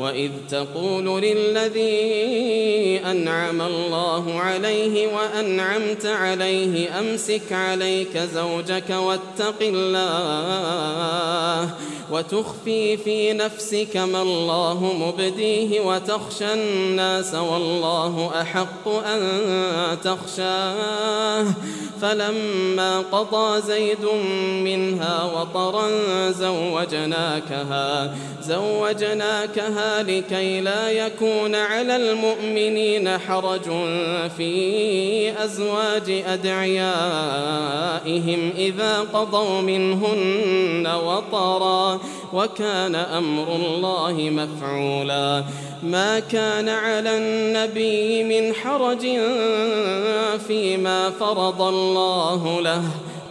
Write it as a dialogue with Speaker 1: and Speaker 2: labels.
Speaker 1: وإذ تقول للذي أنعم الله عليه وأنعمت عليه أمسك عليك زوجك واتق الله وتخفي في نفسك ما الله مبديه وتخشى الناس والله أحق أن تخشاه. فلما قضى زيد منها وطرا زوجناكها زوجناكها لكي لا يكون على المؤمنين حرج في أزواج أدعيائهم إذا قضوا منهن وطرا. وكان أمر الله مفعولا. ما كان على النبي من حرج فيما فرض الله له.